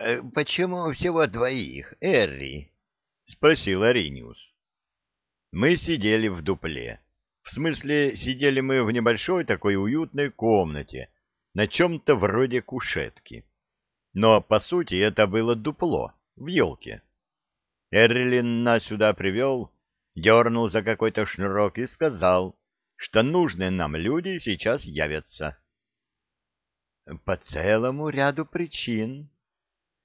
Э, — Почему всего двоих, Эрри? — спросил Ариниус. Мы сидели в дупле. В смысле, сидели мы в небольшой такой уютной комнате, на чем-то вроде кушетки. Но, по сути, это было дупло в елке. Эрлин нас сюда привел, дернул за какой-то шнурок и сказал, что нужные нам люди сейчас явятся. По целому ряду причин.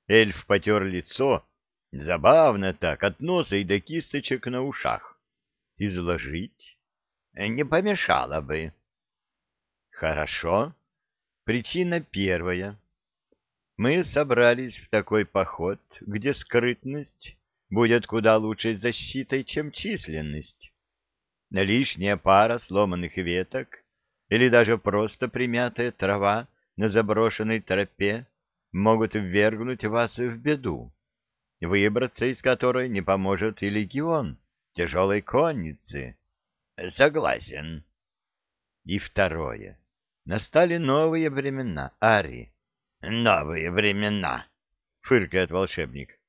Эльф потер лицо, забавно так, от носа и до кисточек на ушах. Изложить? Не помешало бы. Хорошо. Причина первая. Мы собрались в такой поход, где скрытность будет куда лучшей защитой, чем численность. Лишняя пара сломанных веток или даже просто примятая трава на заброшенной тропе могут ввергнуть вас в беду, выбраться из которой не поможет и легион тяжелой конницы. Согласен. И второе. Настали новые времена, Ари. Новые времена, фыркает волшебник.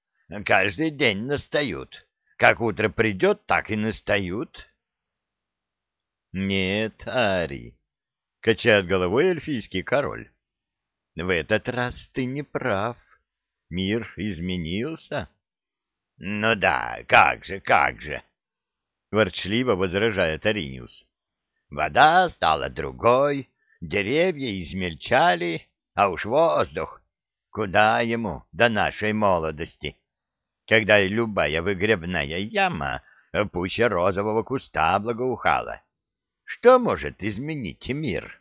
Каждый день настают. Как утро придет, так и настают. Нет, Ари, качает головой эльфийский король. В этот раз ты не прав. Мир изменился. Ну да, как же, как же, ворчливо возражает Ариниус. Вода стала другой, деревья измельчали, а уж воздух, куда ему до нашей молодости? когда любая выгребная яма пуще розового куста благоухала. Что может изменить мир?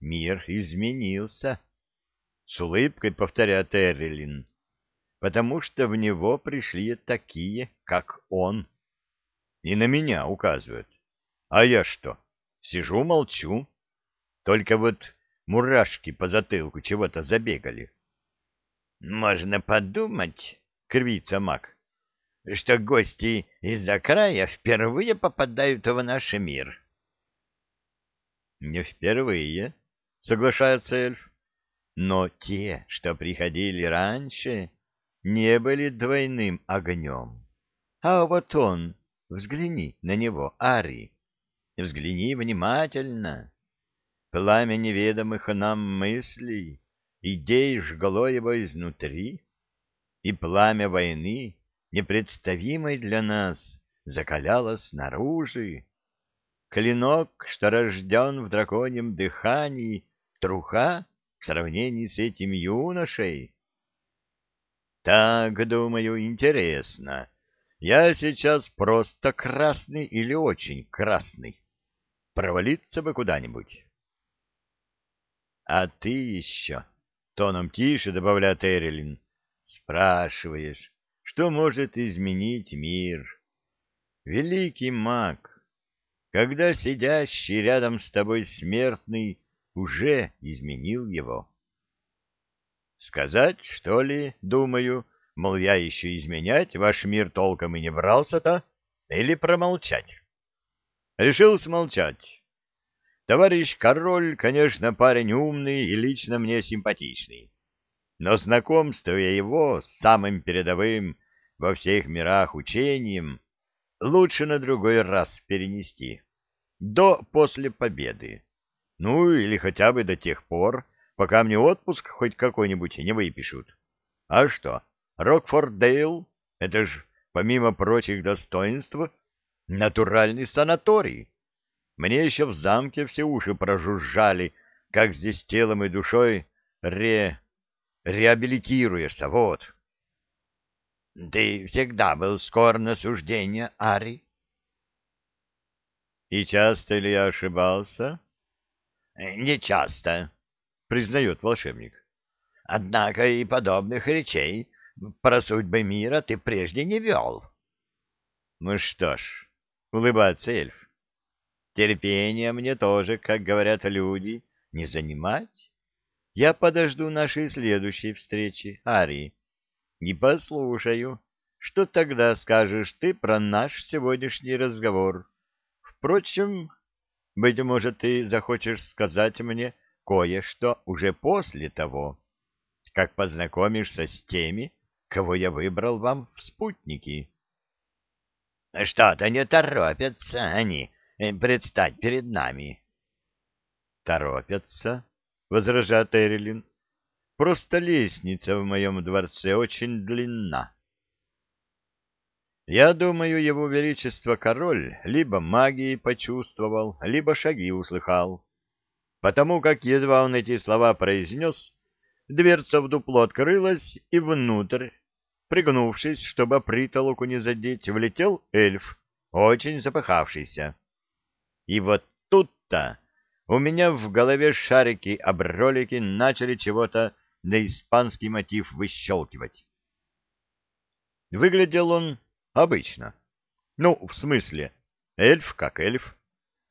Мир изменился, — с улыбкой повторяет Эрилин, — потому что в него пришли такие, как он. И на меня указывают. А я что? Сижу, молчу. Только вот мурашки по затылку чего-то забегали. — Можно подумать, — кривится маг, — что гости из-за края впервые попадают в наш мир. — Не впервые, — соглашается эльф, — но те, что приходили раньше, не были двойным огнем. А вот он, взгляни на него, Ари, взгляни внимательно. Пламя неведомых нам мыслей, идей жгло его изнутри и пламя войны, непредставимой для нас, закаляло снаружи. Клинок, что рожден в драконьем дыхании, труха в сравнении с этим юношей. Так, думаю, интересно. Я сейчас просто красный или очень красный. Провалиться бы куда-нибудь. А ты еще, тоном тише добавляет Эрилин, Спрашиваешь, что может изменить мир? Великий маг, когда сидящий рядом с тобой смертный уже изменил его. Сказать, что ли, думаю, мол, я еще изменять ваш мир толком и не брался-то, или промолчать? Решил смолчать. Товарищ король, конечно, парень умный и лично мне симпатичный но знакомство его с самым передовым во всех мирах учением лучше на другой раз перенести, до после победы, ну или хотя бы до тех пор, пока мне отпуск хоть какой-нибудь не выпишут. А что, Рокфордейл — это ж, помимо прочих достоинств, натуральный санаторий. Мне еще в замке все уши прожужжали, как здесь телом и душой ре реабилитируешься, вот. — Ты всегда был скор на суждение, Ари? — И часто ли я ошибался? — Не часто, — признает волшебник. — Однако и подобных речей про судьбы мира ты прежде не вел. — Ну что ж, — улыбается эльф, — терпение мне тоже, как говорят люди, не занимать. Я подожду нашей следующей встречи, Ари. Не послушаю. Что тогда скажешь ты про наш сегодняшний разговор? Впрочем, быть может, ты захочешь сказать мне кое-что уже после того, как познакомишься с теми, кого я выбрал вам в спутники. — Что-то не торопятся они э, предстать перед нами. — Торопятся, — возражает Эрилин. — Просто лестница в моем дворце очень длинна. Я думаю, его величество король либо магией почувствовал, либо шаги услыхал. Потому как едва он эти слова произнес, дверца в дупло открылась, и внутрь, пригнувшись, чтобы притолоку не задеть, влетел эльф, очень запыхавшийся. И вот тут-то у меня в голове шарики-обролики начали чего-то на испанский мотив выщелкивать. Выглядел он Обычно. Ну, в смысле, эльф как эльф.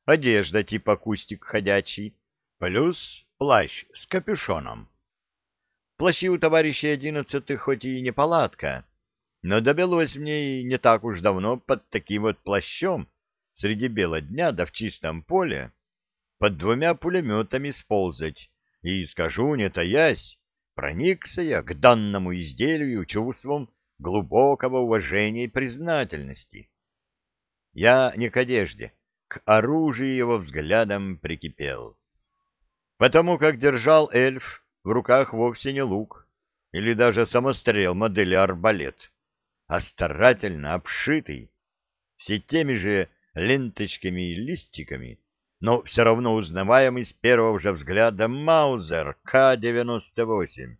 Одежда типа кустик ходячий, плюс плащ с капюшоном. Плащи у товарищей одиннадцатых хоть и не палатка, но добилось мне и не так уж давно под таким вот плащом среди бела дня да в чистом поле под двумя пулеметами сползать, и, скажу не таясь, проникся я к данному изделию чувством глубокого уважения и признательности. Я не к одежде, к оружию его взглядом прикипел. Потому как держал эльф в руках вовсе не лук или даже самострел модели арбалет, а старательно обшитый, все теми же ленточками и листиками, но все равно узнаваемый с первого же взгляда Маузер К-98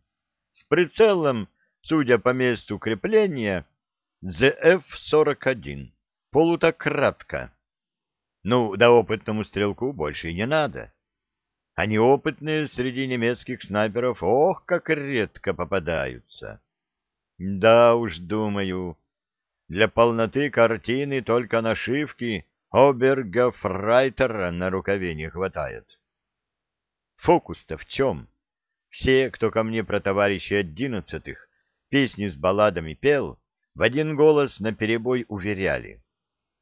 с прицелом судя по месту крепления, ЗФ-41, полутократка. Ну, да опытному стрелку больше и не надо. А неопытные среди немецких снайперов, ох, как редко попадаются. Да уж, думаю, для полноты картины только нашивки Оберга Фрайтера на рукаве не хватает. Фокус-то в чем? Все, кто ко мне про товарищей одиннадцатых, песни с балладами пел, в один голос наперебой уверяли,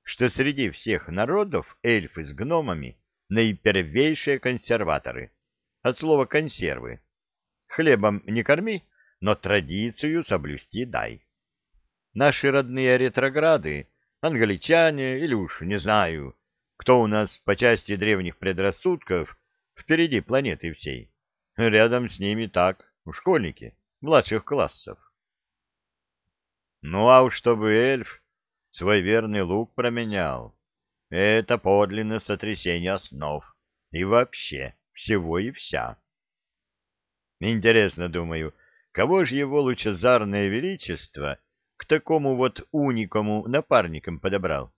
что среди всех народов эльфы с гномами наипервейшие консерваторы, от слова консервы. Хлебом не корми, но традицию соблюсти дай. Наши родные ретрограды, англичане или уж не знаю, кто у нас по части древних предрассудков впереди планеты всей, рядом с ними так, школьники младших классов. Ну а уж чтобы эльф свой верный лук променял, это подлинное сотрясение основ и вообще всего и вся. Интересно, думаю, кого же его лучезарное величество к такому вот уникому напарникам подобрал?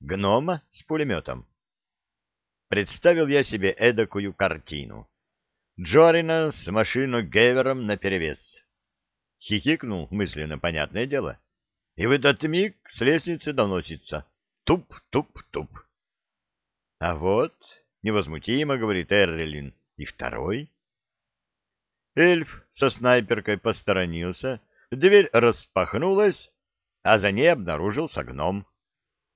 Гнома с пулеметом. Представил я себе эдакую картину. Джорина с машиной Гевером наперевес. Хихикнул мысленно, понятное дело и в этот миг с лестницы доносится туп-туп-туп. А вот, невозмутимо говорит Эрлин, и второй. Эльф со снайперкой посторонился, дверь распахнулась, а за ней обнаружился гном.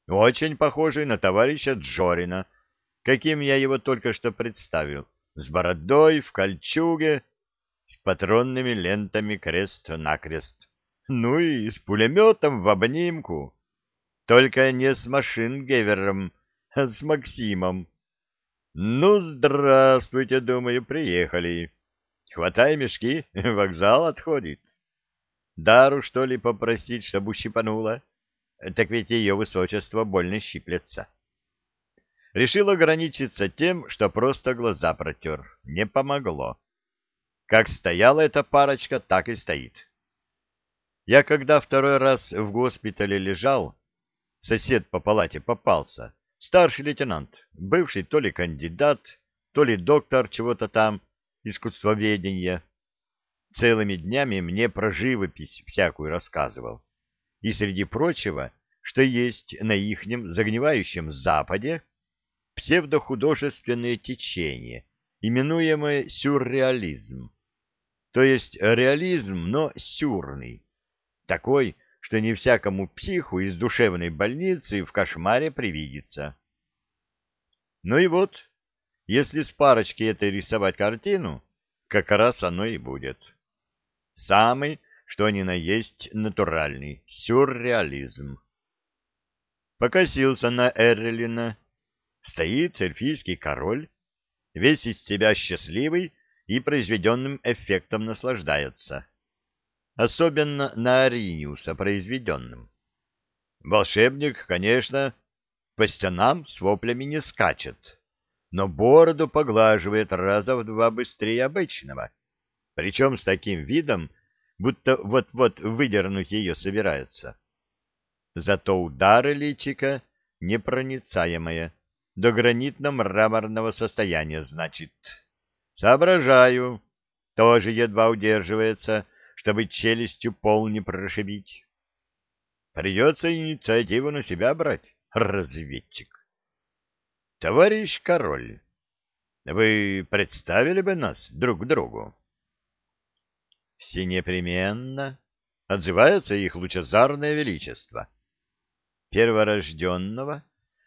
Очень похожий на товарища Джорина, каким я его только что представил, с бородой, в кольчуге, с патронными лентами крест-накрест. Ну и с пулеметом в обнимку. Только не с Машингевером, а с Максимом. Ну, здравствуйте, думаю, приехали. Хватай мешки, вокзал отходит. Дару, что ли, попросить, чтобы ущипанула? Так ведь ее высочество больно щиплется. Решил ограничиться тем, что просто глаза протер. Не помогло. Как стояла эта парочка, так и стоит. Я когда второй раз в госпитале лежал, сосед по палате попался, старший лейтенант, бывший то ли кандидат, то ли доктор чего-то там, искусствоведения. Целыми днями мне про живопись всякую рассказывал. И среди прочего, что есть на ихнем загнивающем Западе псевдохудожественное течение, именуемое сюрреализм. То есть реализм, но сюрный такой, что не всякому психу из душевной больницы в кошмаре привидится. Ну и вот, если с парочки этой рисовать картину, как раз оно и будет. Самый, что ни на есть, натуральный сюрреализм. Покосился на Эрлина. Стоит эльфийский король, весь из себя счастливый и произведенным эффектом наслаждается. Особенно на Ариниуса произведенным. Волшебник, конечно, по стенам с воплями не скачет, но бороду поглаживает раза в два быстрее обычного, причем с таким видом, будто вот-вот выдернуть ее собирается. Зато удары личика непроницаемые, до гранитно-мраморного состояния, значит. Соображаю, тоже едва удерживается, чтобы челюстью пол не прошибить. Придется инициативу на себя брать, разведчик. Товарищ король, вы представили бы нас друг другу? Все непременно отзывается их лучезарное величество. Перворожденного,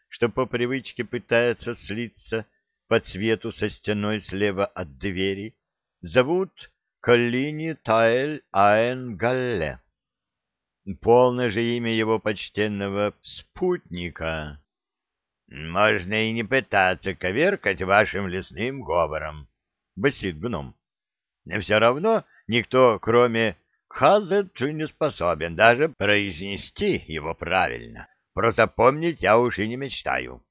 что по привычке пытается слиться по цвету со стеной слева от двери, зовут Коллини Тайль Айн Галле. Полное же имя его почтенного спутника. Можно и не пытаться коверкать вашим лесным говором, — басит гном. Все равно никто, кроме Хазет, не способен даже произнести его правильно. Просто помнить я уж и не мечтаю.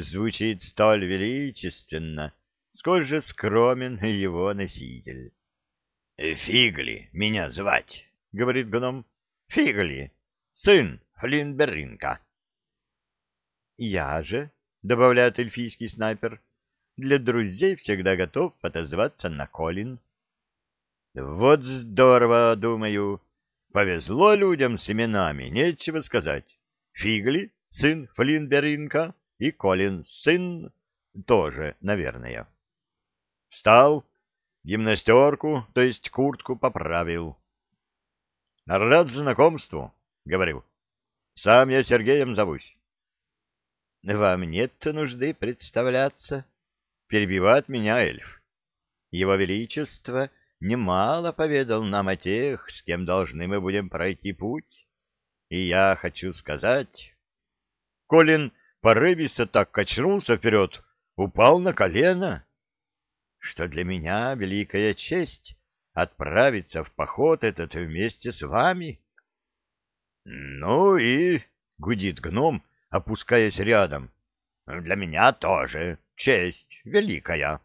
Звучит столь величественно, сколь же скромен его носитель. — Фигли меня звать, — говорит гном. — Фигли, сын Флинберинка. — Я же, — добавляет эльфийский снайпер, — для друзей всегда готов отозваться на Колин. Вот здорово, думаю. Повезло людям с именами, нечего сказать. Фигли, сын Флинберинка, и Колин, сын, тоже, наверное. Встал, гимнастерку, то есть куртку, поправил. Рад знакомству, говорю. Сам я Сергеем зовусь. Вам нет нужды представляться, перебивает меня эльф. Его Величество немало поведал нам о тех, с кем должны мы будем пройти путь. И я хочу сказать... Колин порывисто так качнулся вперед, упал на колено, что для меня великая честь отправиться в поход этот вместе с вами. — Ну и... — гудит гном, опускаясь рядом. — Для меня тоже честь великая.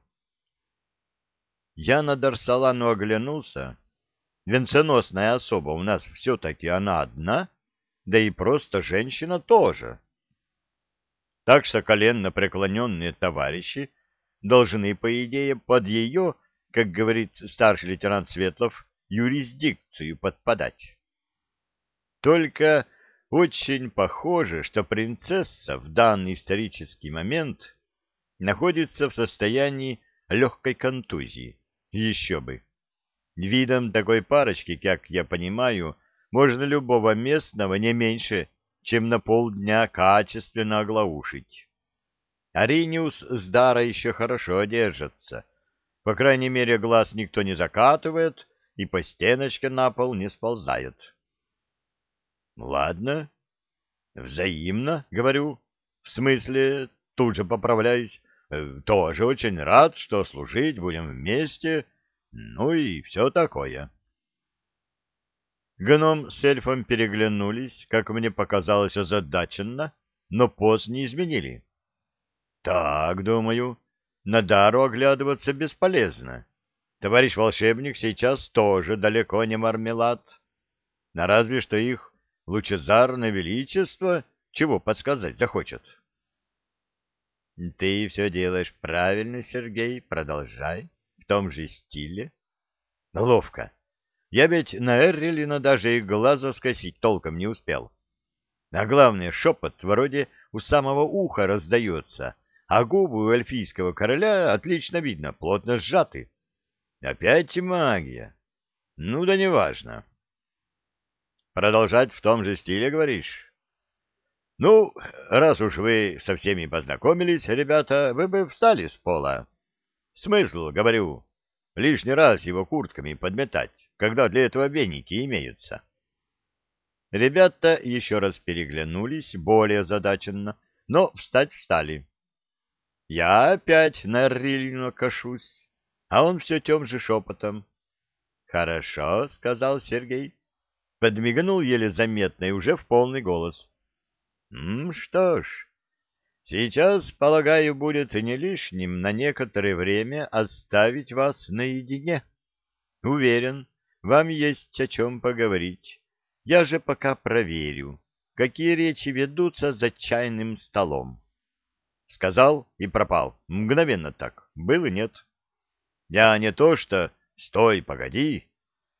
Я на Дарсалану оглянулся. Венценосная особа у нас все-таки она одна, да и просто женщина тоже. Так что коленно преклоненные товарищи должны, по идее, под ее, как говорит старший лейтенант Светлов, юрисдикцию подпадать. Только очень похоже, что принцесса в данный исторический момент находится в состоянии легкой контузии. Еще бы. Видом такой парочки, как я понимаю, можно любого местного не меньше чем на полдня качественно оглаушить. Ариниус с Дара еще хорошо держатся. По крайней мере, глаз никто не закатывает и по стеночке на пол не сползает. Ладно, взаимно, говорю. В смысле, тут же поправляюсь. Э, тоже очень рад, что служить будем вместе, ну и все такое. Гном с эльфом переглянулись, как мне показалось озадаченно, но поз не изменили. Так, думаю, на дару оглядываться бесполезно. Товарищ волшебник сейчас тоже далеко не мармелад. На разве что их лучезарное величество чего подсказать захочет. Ты все делаешь правильно, Сергей, продолжай в том же стиле. Ловко. Я ведь на Эррилина даже и глаза скосить толком не успел. А главное, шепот вроде у самого уха раздается, а губы у эльфийского короля отлично видно, плотно сжаты. Опять магия. Ну да неважно. Продолжать в том же стиле, говоришь? Ну, раз уж вы со всеми познакомились, ребята, вы бы встали с пола. Смысл, говорю. лишний раз его куртками подметать, когда для этого веники имеются. Ребята еще раз переглянулись, более задаченно, но встать встали. Я опять на Рильну кашусь, а он все тем же шепотом. — Хорошо, — сказал Сергей. Подмигнул еле заметно и уже в полный голос. — Что ж, сейчас, полагаю, будет не лишним на некоторое время оставить вас наедине. Уверен, вам есть о чем поговорить. Я же пока проверю, какие речи ведутся за чайным столом. Сказал и пропал. Мгновенно так. Был и нет. Я не то что «стой, погоди»,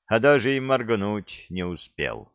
а даже и моргнуть не успел.